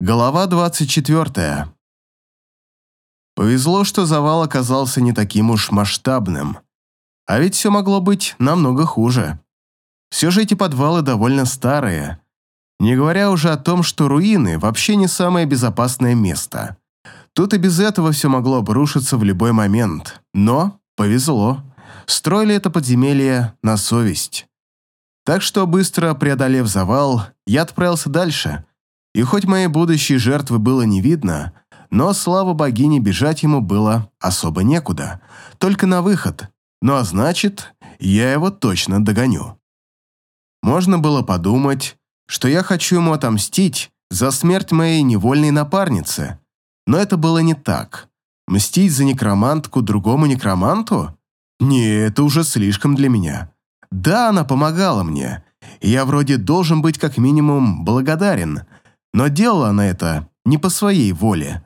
Глава 24. Повезло, что завал оказался не таким уж масштабным. А ведь все могло быть намного хуже. Все же эти подвалы довольно старые. Не говоря уже о том, что руины вообще не самое безопасное место. Тут и без этого все могло обрушиться в любой момент. Но повезло. Строили это подземелье на совесть. Так что, быстро преодолев завал, я отправился дальше – и хоть моей будущей жертвы было не видно, но, слава богине, бежать ему было особо некуда, только на выход. Ну а значит, я его точно догоню. Можно было подумать, что я хочу ему отомстить за смерть моей невольной напарницы, но это было не так. Мстить за некромантку другому некроманту? Не, это уже слишком для меня. Да, она помогала мне, и я вроде должен быть как минимум благодарен – но делала она это не по своей воле.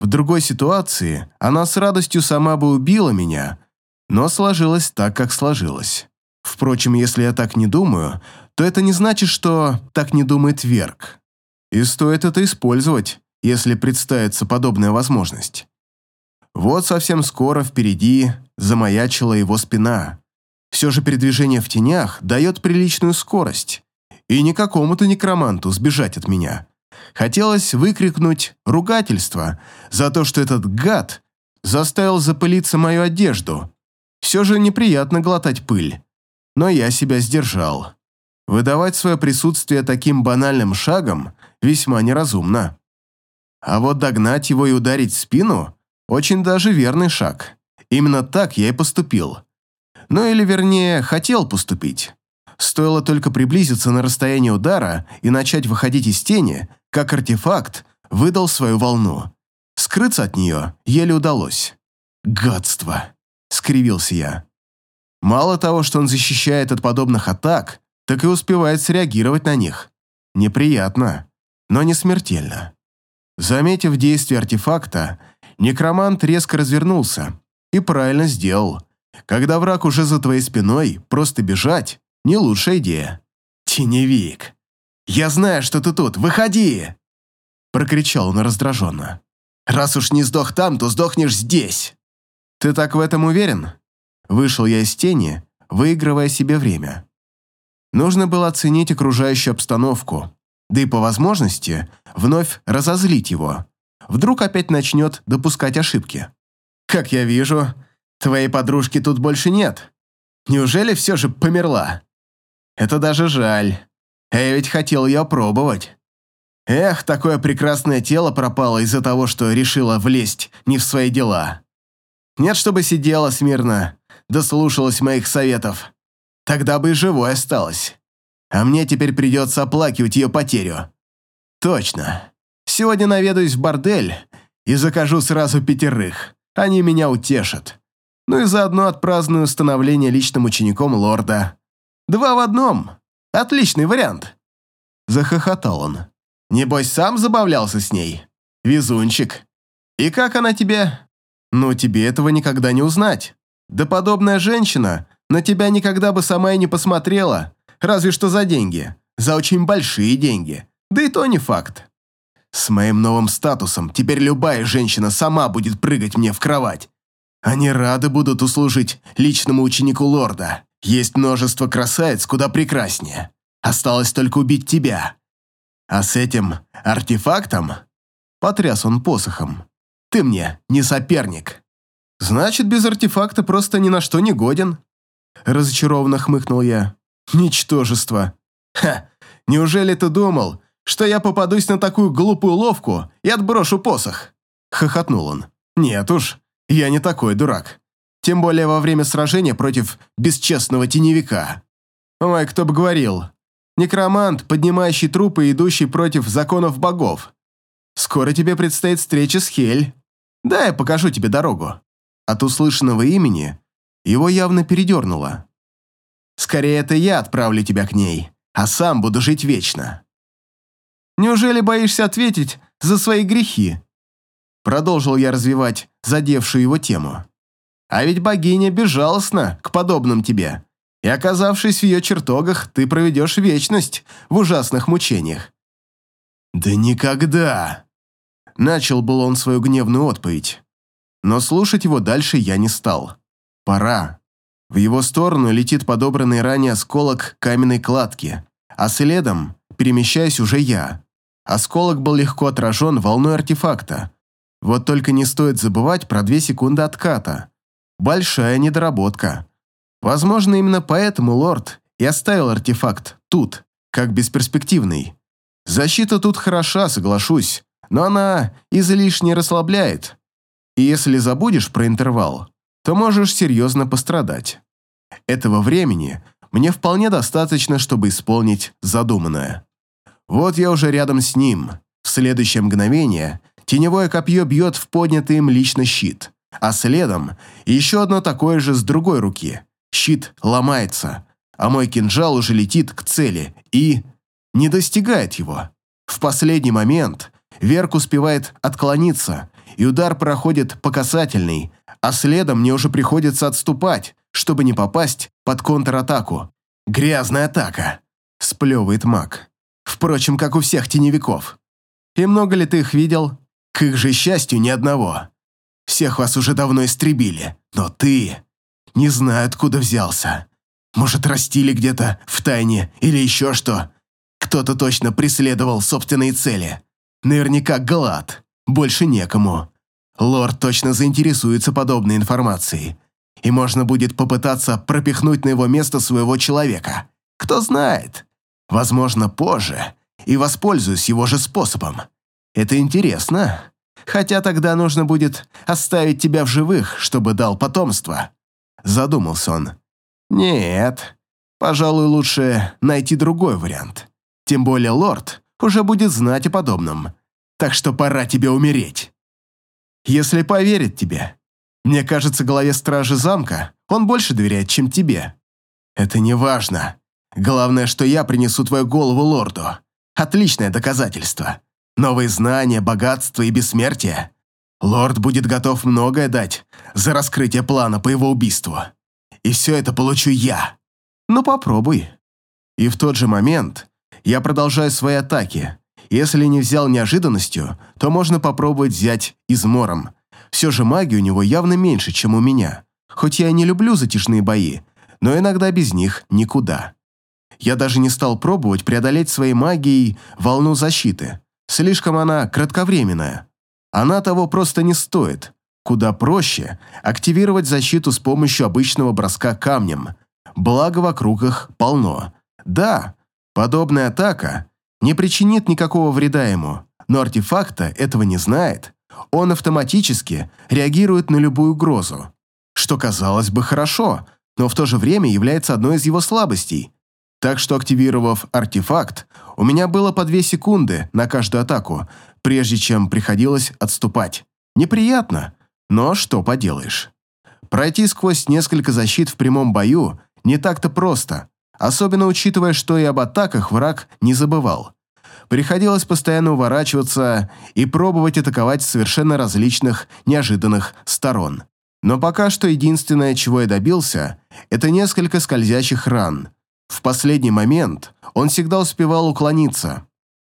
В другой ситуации она с радостью сама бы убила меня, но сложилось так, как сложилось. Впрочем, если я так не думаю, то это не значит, что так не думает Верк. И стоит это использовать, если представится подобная возможность. Вот совсем скоро впереди замаячила его спина. Все же передвижение в тенях дает приличную скорость. И не какому-то некроманту сбежать от меня. Хотелось выкрикнуть ругательство за то, что этот гад заставил запылиться мою одежду. Все же неприятно глотать пыль. Но я себя сдержал. Выдавать свое присутствие таким банальным шагом весьма неразумно. А вот догнать его и ударить в спину – очень даже верный шаг. Именно так я и поступил. Ну или вернее, хотел поступить. Стоило только приблизиться на расстояние удара и начать выходить из тени – как артефакт выдал свою волну. Скрыться от нее еле удалось. «Гадство!» — скривился я. Мало того, что он защищает от подобных атак, так и успевает среагировать на них. Неприятно, но не смертельно. Заметив действие артефакта, некромант резко развернулся и правильно сделал. Когда враг уже за твоей спиной, просто бежать – не лучшая идея. «Теневик, «Я знаю, что ты тут! Выходи!» Прокричал он раздраженно. «Раз уж не сдох там, то сдохнешь здесь!» «Ты так в этом уверен?» Вышел я из тени, выигрывая себе время. Нужно было оценить окружающую обстановку, да и по возможности вновь разозлить его. Вдруг опять начнет допускать ошибки. «Как я вижу, твоей подружки тут больше нет. Неужели все же померла?» «Это даже жаль. А я ведь хотел ее пробовать. Эх, такое прекрасное тело пропало из-за того, что решила влезть не в свои дела. Нет, чтобы сидела смирно, да слушалась моих советов. Тогда бы и живой осталась. А мне теперь придется оплакивать ее потерю. Точно. Сегодня наведаюсь в бордель и закажу сразу пятерых. Они меня утешат. Ну и заодно отпраздную становление личным учеником лорда. Два в одном. Отличный вариант!» Захохотал он. «Небось, сам забавлялся с ней? Везунчик. И как она тебе?» «Ну, тебе этого никогда не узнать. Да подобная женщина на тебя никогда бы сама и не посмотрела, разве что за деньги. За очень большие деньги. Да и то не факт. С моим новым статусом теперь любая женщина сама будет прыгать мне в кровать. Они рады будут услужить личному ученику лорда. Есть множество красавиц куда прекраснее. Осталось только убить тебя. А с этим артефактом...» Потряс он посохом. «Ты мне не соперник». «Значит, без артефакта просто ни на что не годен?» Разочарованно хмыкнул я. «Ничтожество». «Ха! Неужели ты думал, что я попадусь на такую глупую ловку и отброшу посох?» Хохотнул он. «Нет уж, я не такой дурак. Тем более во время сражения против бесчестного теневика. Ой, кто бы говорил. Некромант, поднимающий трупы и идущий против законов богов. Скоро тебе предстоит встреча с Хель. Да, я покажу тебе дорогу. От услышанного имени его явно передернуло. Скорее, это я отправлю тебя к ней, а сам буду жить вечно. Неужели боишься ответить за свои грехи? Продолжил я развивать задевшую его тему. А ведь богиня безжалостна к подобным тебе. И оказавшись в ее чертогах, ты проведешь вечность в ужасных мучениях. «Да никогда!» Начал был он свою гневную отповедь. Но слушать его дальше я не стал. Пора. В его сторону летит подобранный ранее осколок каменной кладки, а следом перемещаюсь уже я. Осколок был легко отражен волной артефакта. Вот только не стоит забывать про две секунды отката. Большая недоработка. Возможно, именно поэтому лорд и оставил артефакт тут, как бесперспективный. Защита тут хороша, соглашусь, но она излишне расслабляет. И если забудешь про интервал, то можешь серьезно пострадать. Этого времени мне вполне достаточно, чтобы исполнить задуманное. Вот я уже рядом с ним. В следующее мгновение теневое копье бьет в поднятый им лично щит, а следом еще одно такое же с другой руки. Щит ломается, а мой кинжал уже летит к цели и... не достигает его. В последний момент Верк успевает отклониться, и удар проходит по касательной, а следом мне уже приходится отступать, чтобы не попасть под контратаку. «Грязная атака», — сплевывает маг. Впрочем, как у всех теневиков. И много ли ты их видел? К их же счастью, ни одного. Всех вас уже давно истребили, но ты... Не знаю, откуда взялся. Может, растили где-то в тайне или еще что. Кто-то точно преследовал собственные цели. Наверняка Глад. Больше некому. Лорд точно заинтересуется подобной информацией. И можно будет попытаться пропихнуть на его место своего человека. Кто знает. Возможно, позже. И воспользуюсь его же способом. Это интересно. Хотя тогда нужно будет оставить тебя в живых, чтобы дал потомство. Задумался он. Нет, пожалуй, лучше найти другой вариант. Тем более лорд уже будет знать о подобном. Так что пора тебе умереть. Если поверит тебе. Мне кажется, главе стражи замка он больше доверяет, чем тебе. Это не важно. Главное, что я принесу твою голову лорду. Отличное доказательство. Новые знания, богатство и бессмертие. Лорд будет готов многое дать за раскрытие плана по его убийству. И все это получу я. Ну попробуй. И в тот же момент я продолжаю свои атаки. Если не взял неожиданностью, то можно попробовать взять измором. Все же магии у него явно меньше, чем у меня. Хоть я и не люблю затяжные бои, но иногда без них никуда. Я даже не стал пробовать преодолеть своей магией волну защиты. Слишком она кратковременная. Она того просто не стоит. Куда проще активировать защиту с помощью обычного броска камнем. Благо вокруг их полно. Да, подобная атака не причинит никакого вреда ему, но артефакта этого не знает. Он автоматически реагирует на любую угрозу. Что казалось бы хорошо, но в то же время является одной из его слабостей. Так что, активировав артефакт, у меня было по две секунды на каждую атаку, прежде чем приходилось отступать. Неприятно, но что поделаешь. Пройти сквозь несколько защит в прямом бою не так-то просто, особенно учитывая, что и об атаках враг не забывал. Приходилось постоянно уворачиваться и пробовать атаковать с совершенно различных, неожиданных сторон. Но пока что единственное, чего я добился, это несколько скользящих ран – в последний момент он всегда успевал уклониться.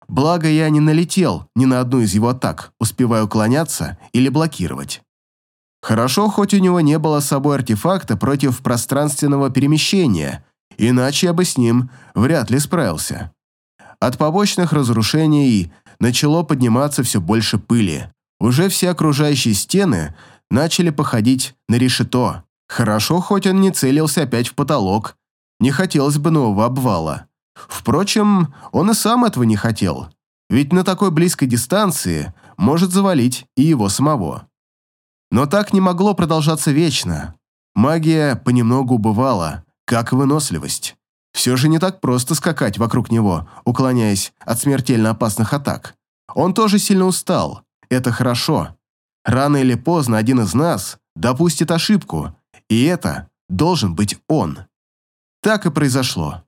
Благо я не налетел ни на одну из его атак, успевая уклоняться или блокировать. Хорошо, хоть у него не было с собой артефакта против пространственного перемещения, иначе я бы с ним вряд ли справился. От побочных разрушений начало подниматься все больше пыли. Уже все окружающие стены начали походить на решето. Хорошо, хоть он не целился опять в потолок, не хотелось бы нового обвала. Впрочем, он и сам этого не хотел, ведь на такой близкой дистанции может завалить и его самого. Но так не могло продолжаться вечно. Магия понемногу убывала, как и выносливость. Все же не так просто скакать вокруг него, уклоняясь от смертельно опасных атак. Он тоже сильно устал. Это хорошо. Рано или поздно один из нас допустит ошибку, и это должен быть он. Так и произошло.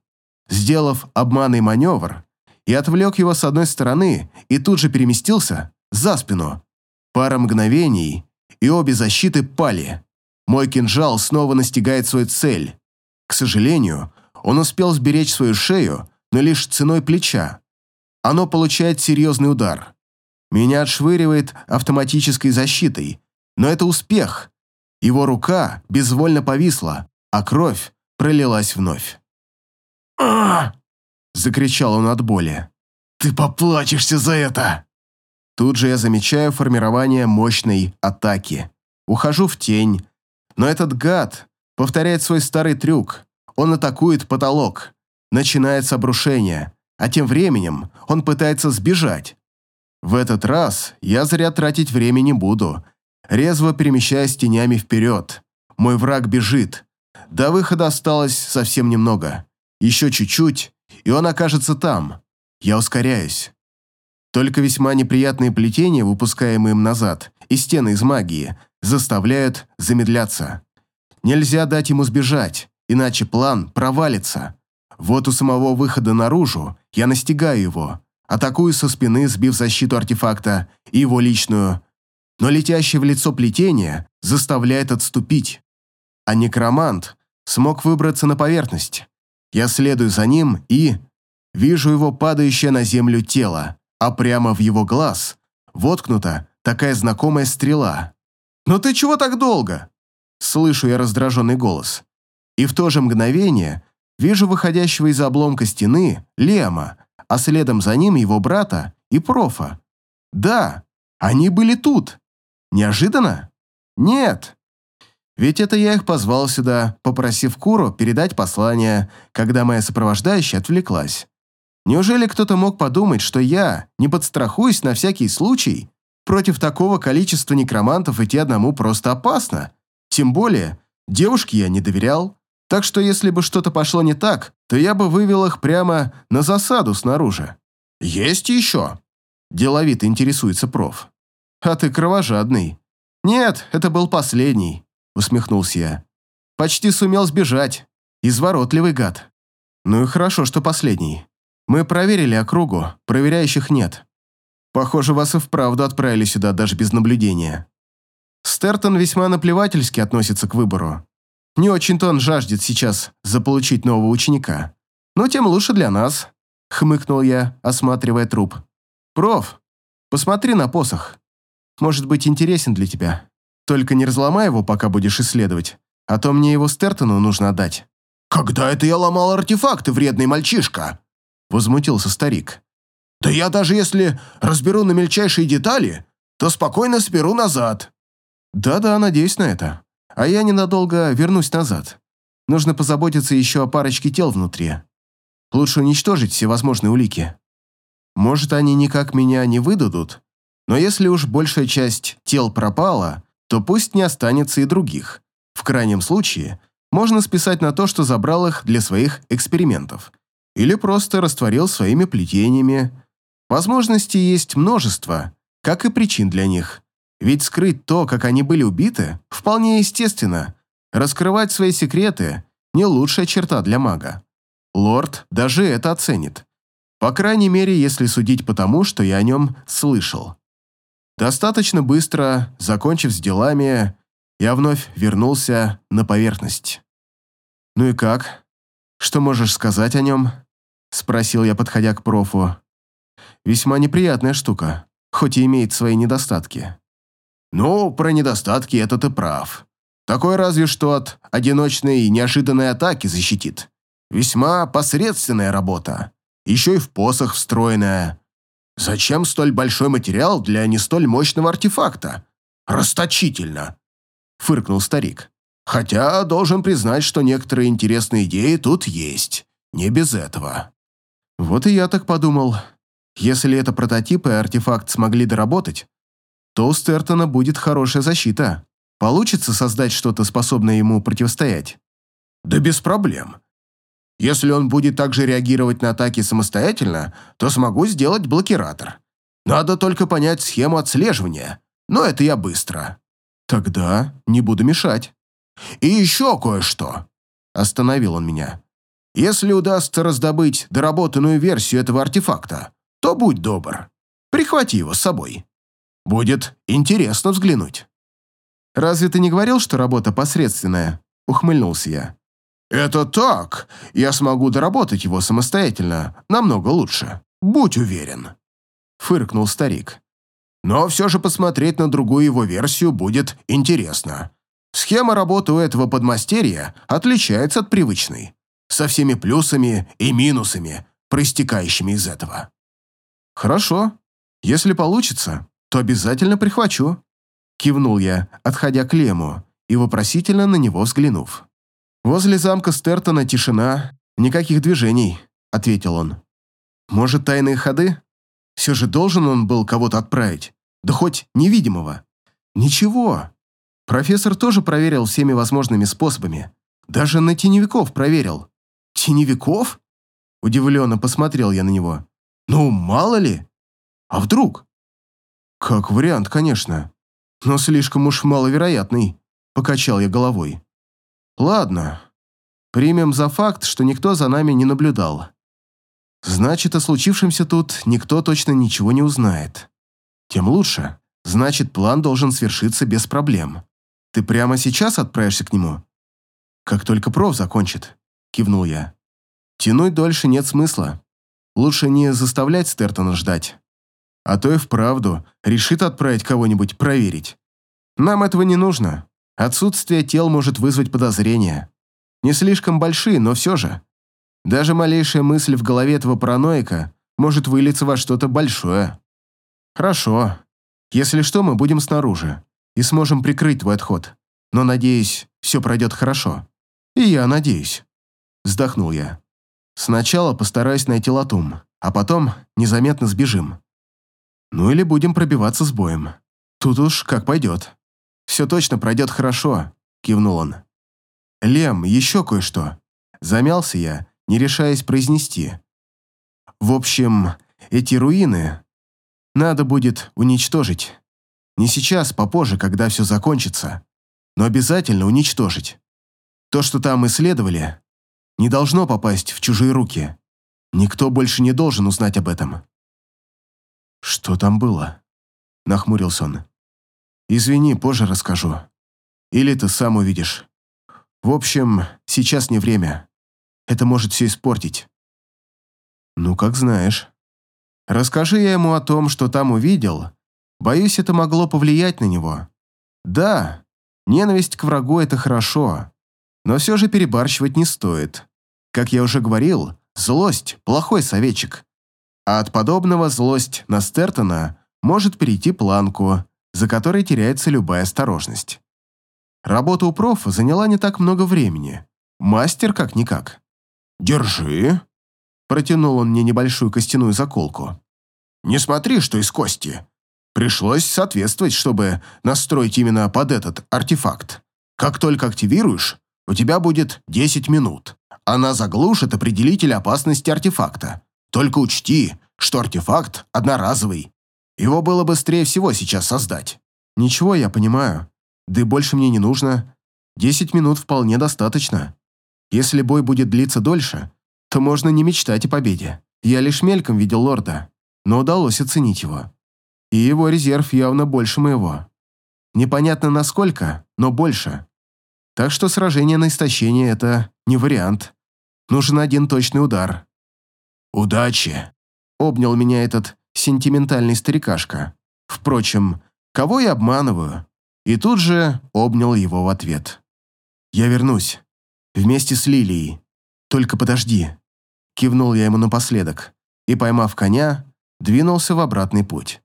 Сделав обманный маневр, я отвлек его с одной стороны и тут же переместился за спину. Пара мгновений, и обе защиты пали. Мой кинжал снова настигает свою цель. К сожалению, он успел сберечь свою шею, но лишь ценой плеча. оно получает серьезный удар. Меня отшвыривает автоматической защитой, но это успех. Его рука безвольно повисла, а кровь пролилась вновь. а закричал он от боли. «Ты поплачешься за это!» Тут же я замечаю формирование мощной атаки. Ухожу в тень, но этот гад повторяет свой старый трюк. Он атакует потолок. Начинается обрушение, а тем временем он пытается сбежать. В этот раз я зря тратить время не буду, резво перемещаясь тенями вперед. Мой враг бежит. До выхода осталось совсем немного. Еще чуть-чуть, и он окажется там. Я ускоряюсь. Только весьма неприятные плетения, выпускаемые им назад, и стены из магии, заставляют замедляться. Нельзя дать ему сбежать, иначе план провалится. Вот у самого выхода наружу я настигаю его, атакую со спины, сбив защиту артефакта и его личную, но летящее в лицо плетение заставляет отступить. А некромант смог выбраться на поверхность. Я следую за ним и... Вижу его падающее на землю тело, а прямо в его глаз воткнута такая знакомая стрела. «Но ты чего так долго?» Слышу я раздраженный голос. И в то же мгновение вижу выходящего из обломка стены Лема, а следом за ним его брата и профа. Да, они были тут. Неожиданно? Нет. Ведь это я их позвал сюда, попросив Куру передать послание, когда моя сопровождающая отвлеклась. Неужели кто-то мог подумать, что я не подстрахуюсь на всякий случай? Против такого количества некромантов идти одному просто опасно. Тем более, девушке я не доверял. Так что если бы что-то пошло не так, то я бы вывел их прямо на засаду снаружи. «Есть еще?» Деловито интересуется проф. «А ты кровожадный». «Нет, это был последний», усмехнулся я. «Почти сумел сбежать. Изворотливый гад». «Ну и хорошо, что последний. Мы проверили округу, проверяющих нет. Похоже, вас и вправду отправили сюда даже без наблюдения. Стертон весьма наплевательски относится к выбору. Не очень-то он жаждет сейчас заполучить нового ученика. Но тем лучше для нас, хмыкнул я, осматривая труп. Проф, посмотри на посох. Может быть интересен для тебя. Только не разломай его, пока будешь исследовать, а то мне его Стертону нужно отдать. «Когда это я ломал артефакты, вредный мальчишка?» Возмутился старик. «Да я даже если разберу на мельчайшие детали, то спокойно сперу назад». «Да-да, надеюсь на это. А я ненадолго вернусь назад. Нужно позаботиться еще о парочке тел внутри. Лучше уничтожить все возможные улики. Может, они никак меня не выдадут, но если уж большая часть тел пропала, то пусть не останется и других. В крайнем случае, можно списать на то, что забрал их для своих экспериментов или просто растворил своими плетениями. Возможностей есть множество, как и причин для них. Ведь скрыть то, как они были убиты, вполне естественно. Раскрывать свои секреты – не лучшая черта для мага. Лорд даже это оценит. По крайней мере, если судить по тому, что я о нем слышал. Достаточно быстро, закончив с делами, я вновь вернулся на поверхность. «Ну и как? Что можешь сказать о нем?» – спросил я, подходя к профу. «Весьма неприятная штука, хоть и имеет свои недостатки». «Ну, про недостатки это ты прав. Такой разве что от одиночной неожиданной атаки защитит. Весьма посредственная работа. Еще и в посох встроенная. Зачем столь большой материал для не столь мощного артефакта? Расточительно!» – фыркнул старик. «Хотя должен признать, что некоторые интересные идеи тут есть. Не без этого». Вот и я так подумал. Если это прототип и артефакт смогли доработать, то у Стертона будет хорошая защита. Получится создать что-то, способное ему противостоять? Да без проблем. Если он будет также реагировать на атаки самостоятельно, то смогу сделать блокиратор. Надо только понять схему отслеживания, но это я быстро. Тогда не буду мешать. И еще кое-что. Остановил он меня. Если удастся раздобыть доработанную версию этого артефакта, то будь добр, прихвати его с собой. Будет интересно взглянуть». «Разве ты не говорил, что работа посредственная?» – ухмыльнулся я. «Это так. Я смогу доработать его самостоятельно, намного лучше. будь уверен», — фыркнул старик. «Но все же посмотреть на другую его версию будет интересно. Схема работы у этого подмастерья отличается от привычной, со всеми плюсами и минусами, проистекающими из этого». «Хорошо. Если получится, то обязательно прихвачу», — кивнул я, отходя к Лему и вопросительно на него взглянув. «Возле замка Стертона тишина, никаких движений», — ответил он. «Может, тайные ходы? Все же должен он был кого-то отправить, да хоть невидимого». «Ничего. Профессор тоже проверил всеми возможными способами. Даже на теневиков проверил». «Теневиков?» Удивленно посмотрел я на него. «Ну, мало ли. А вдруг?» «Как вариант, конечно. Но слишком уж маловероятный», — покачал я головой. «Ладно, примем за факт, что никто за нами не наблюдал. Значит, о случившемся тут никто точно ничего не узнает. Тем лучше. Значит, план должен свершиться без проблем. Ты прямо сейчас отправишься к нему? Как только проф закончит, кивнул я. Тянуть дольше нет смысла. Лучше не заставлять Стертона ждать. А то и вправду решит отправить кого-нибудь проверить. Нам этого не нужно. Отсутствие тел может вызвать подозрения. Не слишком большие, но все же. Даже малейшая мысль в голове этого параноика может вылиться во что-то большое. Хорошо. Если что, мы будем снаружи и сможем прикрыть твой отход. Но, надеюсь, все пройдет хорошо. И я надеюсь. Вздохнул я. Сначала постараюсь найти латум, а потом незаметно сбежим. Ну или будем пробиваться с боем. Тут уж как пойдет. Все точно пройдет хорошо, кивнул он. Лем, еще кое-что. Замялся я, не решаясь произнести. В общем, эти руины надо будет уничтожить. Не сейчас, попозже, когда все закончится, но обязательно уничтожить. То, что там исследовали, не должно попасть в чужие руки. Никто больше не должен узнать об этом. «Что там было?» – нахмурился он. «Извини, позже расскажу. Или ты сам увидишь. В общем, сейчас не время. Это может все испортить. Ну, как знаешь. Расскажи я ему о том, что там увидел. Боюсь, это могло повлиять на него. Да, ненависть к врагу – это хорошо. Но все же перебарщивать не стоит. Как я уже говорил, злость – плохой советчик. А от подобного злость на Стертона может перейти планку, за которой теряется любая осторожность. Работа у профа заняла не так много времени. Мастер как-никак. «Держи», — протянул он мне небольшую костяную заколку. «Не смотри, что из кости. Пришлось соответствовать, чтобы настроить именно под этот артефакт. Как только активируешь, у тебя будет 10 минут. Она заглушит определитель опасности артефакта. Только учти, что артефакт одноразовый. Его было быстрее всего сейчас создать». «Ничего, я понимаю. Да и больше мне не нужно. Десять минут вполне достаточно». Если бой будет длиться дольше, то можно не мечтать о победе. Я лишь мельком видел лорда, но удалось оценить его. И его резерв явно больше моего. Непонятно насколько, но больше. Так что сражение на истощение – это не вариант. Нужен один точный удар. «Удачи!» – обнял меня этот сентиментальный старикашка. Впрочем, кого я обманываю? И тут же обнял его в ответ. «Я вернусь. Вместе с Лилией. Только подожди. Кивнул я ему напоследок и, поймав коня, двинулся в обратный путь.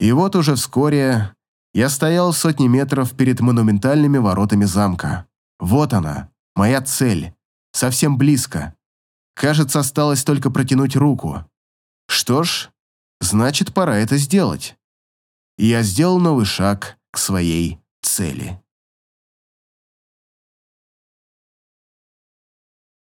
И вот уже вскоре я стоял сотни метров перед монументальными воротами замка. Вот она, моя цель. Совсем близко. Кажется, осталось только протянуть руку. Что ж, значит, пора это сделать. Я сделал новый шаг к своей цели.